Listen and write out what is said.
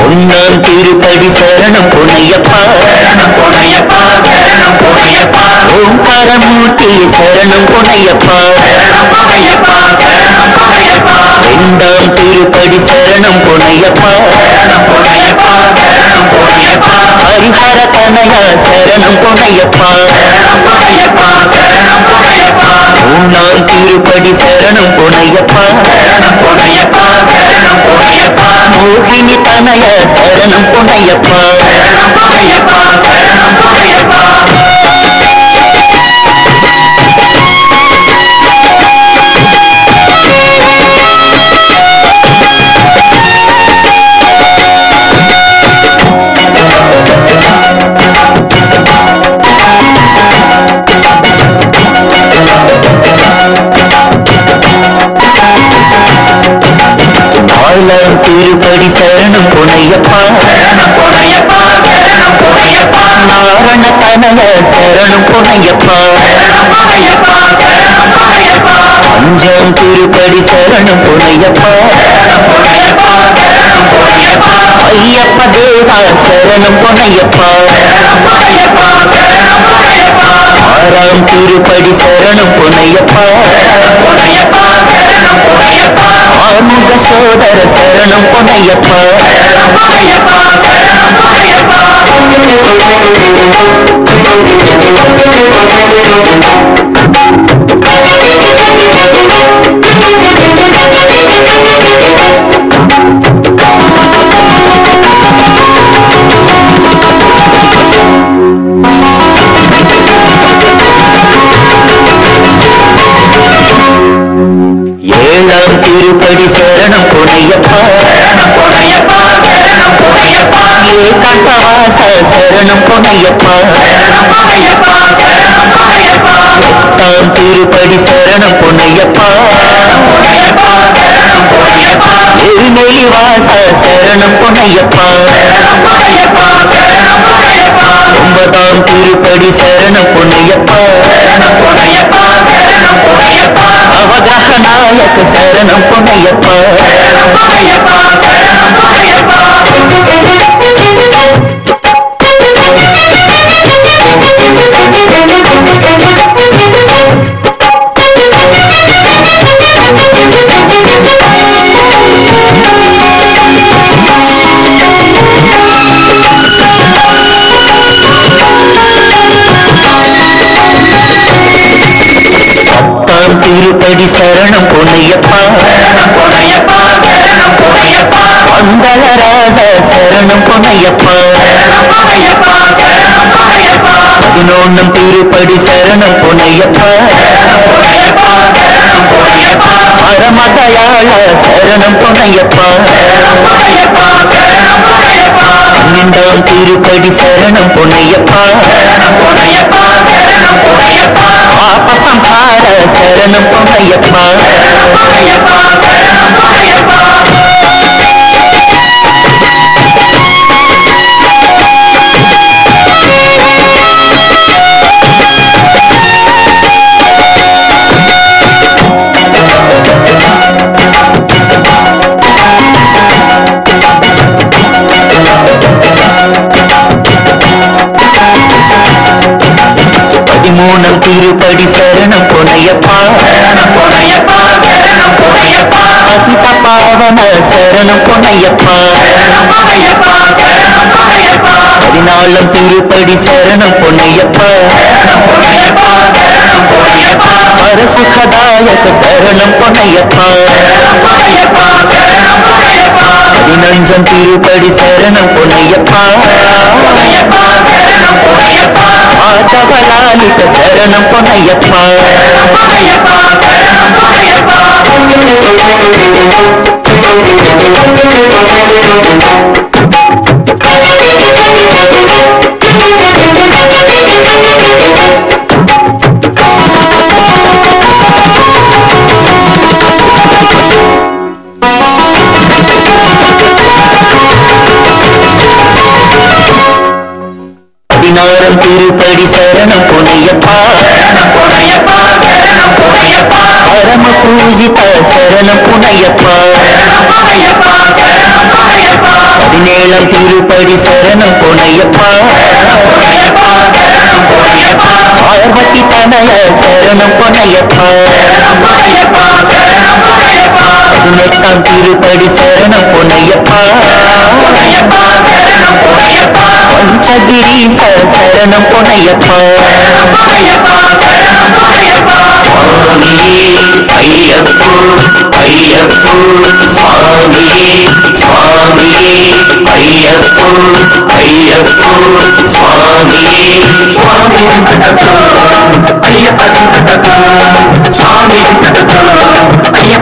ஒன்னாம் திருப்படி சரணம் பொன்னையப்பா சரணம் பொன்னையப்பா சரணம் பொன்னையப்பா ஓங்காரமூர்த்தி சரணம் பொன்னையப்பா சரணம் பொன்னையப்பா சரணம் பொன்னையப்பா ரெண்டாம் திருப்படி சரணம் பொன்னையப்பா சரணம் பொன்னையப்பா சரணம் பொன்னையப்பா ஹரிஹர கனகா சரணம் பொன்னையப்பா சரணம் பொன்னையப்பா சரணம் பொன்னையப்பா மூணாம் திருப்படி சரணம் பொன்னையப்பா மோகினி தனய சரணம் பொன்னையப்பா அஞ்சாம் திருப்படி சரணம் பொன்னையப்பா ஐயப்ப தேவா சரணம் பொன்னையப்பா ஆறாம் திருப்படி சரணம் பொன்னையப்பா சரணம் பொன்னையப்பா சரணம் பொன்னையப்பா ஆறுமுக சோதர சரணம் பொன்னையப்பா சரணம் பொன்னையப்பா சரணம் ஏழாம் திருப்படி சரணம் பொன்னையப்பா சரணம் பொன்னையப்பா சரணம் பொன்னையப்பா பொன்னையப்பா எட்டாம் திருப்படி சரணம் பொன்னையப்பா வாச சரணம் பொன்னையப்பா சரணம் பொன்னையப்பா சரணம் பொன்னையப்பா திருப்படி சரணம் சரணம் பொன்னையப்பா பதினொன்னும் திருப்படி சரணம் பொன்னையப்பா பரமதயாள சரணம் பொன்னையப்பா பன்னெண்டாம் திருப்படி சரணம் பொன்னையப்பா சரணம் பொன்னையப்பா சரணம் சரணம் பொன்னையப்பா பதிமூணாம் திருப்படி சரணம் பொன்னையப்பா சரணம் பொன்னையப்பா சரணம் பொன்னையப்பா பதித பாவன சரணம் பொன்னையப்பா சரணம் பொன்னையப்பா சரணம் பொன்னையப்பா பதினாலாம் திருப்படி சரணம் பொன்னையப்பா சரணம் பொன்னையப்பா சரணம் பொன்னையப்பா பரசுகதாயக சரணம் பொன்னையப்பா சரணம் பொன்னையப்பா சரணம் பொன்னையப்பா பதினஞ்சாம் திருப்படி சரணம் பொன்னையப்பா பொன்னையப்பா சரணம் பொன்னையப்பா ஆதவலாலிக சரணம் பொன்னையப்பா சரணம் பொன்னையப்பா சரணம் பொன்னையப்பா பரம பூஜித சரணம் புனையப்பா. சரணம் பொன்னையப்பா பதினேழாம் திருப்படி சரணம் பொன்னையப்பா பொன்னையப்பா சரணம் பொன்னையப்பா பார்வதி Ayya